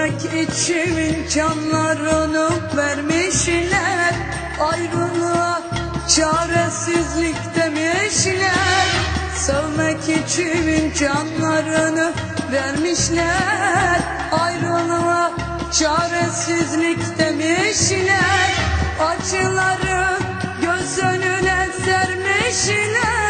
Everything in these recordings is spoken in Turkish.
Sevmek için canlarını vermişler. Ayrılığa çaresizlik demişler. Sevmek için canlarını vermişler. Ayrılığa çaresizlik demişler. Acıları göz önüne sermişler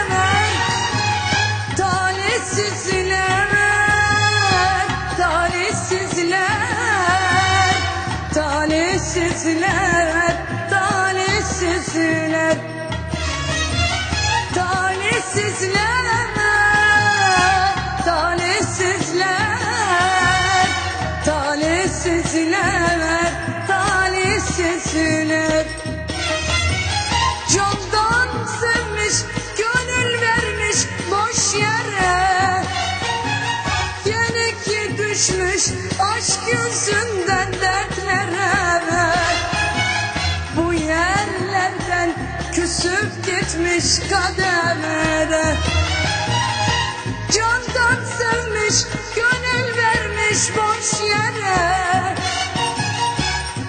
düşmüş aşk yüzünden dertlere Bu yerlerden küsüp gitmiş kadere Candan sevmiş, gönül vermiş boş yere.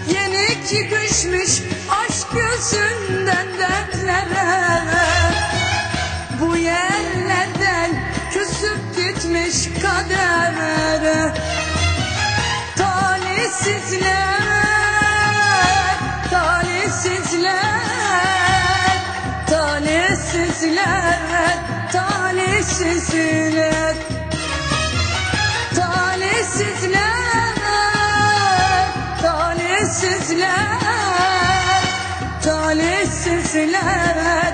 Yenik düşmüş aşk yüzünden dertlere Talihsizler, talihsizler, talihsizler, talihsizler Talihsizler, talihsizler, talihsizler, talihsizler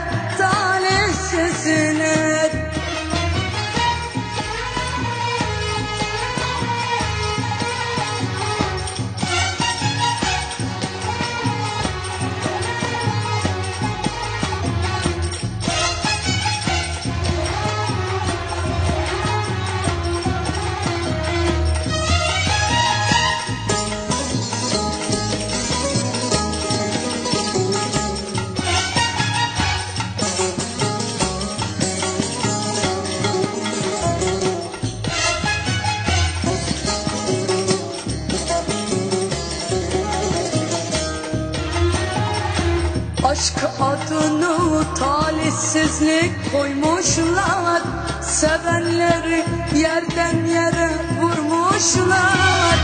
Aşk adını talihsizlik koymuşlar. Sevenleri yerden yere vurmuşlar.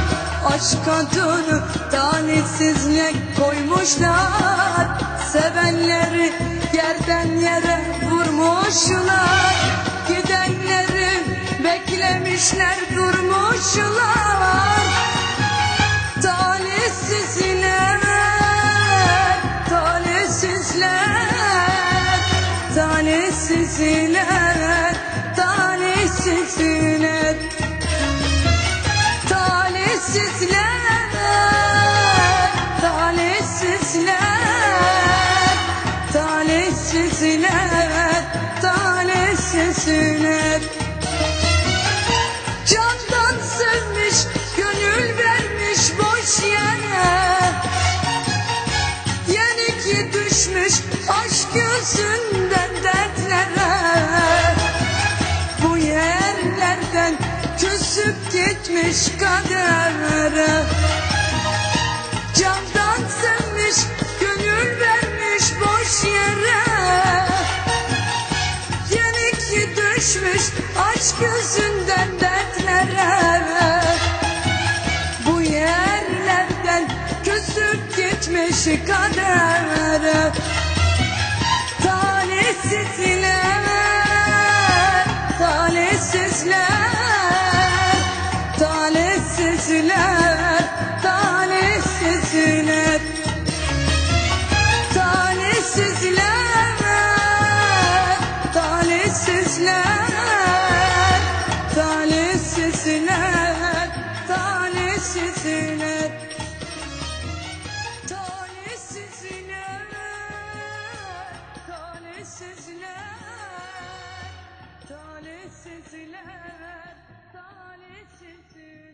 Aşk adını talihsizlik koymuşlar. Sevenleri yerden yere vurmuşlar talihsizler, talihsizler, talihsizler, talihsizler, talihsizler, talihsizler. Candan sevmiş, gönül vermiş boş yere Yenik düşmüş aşk yüzünden dertlere küsüp gitmiş kadere. Candan sevmiş, gönül vermiş boş yere. Yenik düşmüş aşk yüzünden dertlere. Bu yerlerden küsüp gitmiş kadere talihsizler, talihsizler